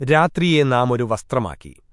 രാത്രിയെ നാം ഒരു വസ്ത്രമാക്കി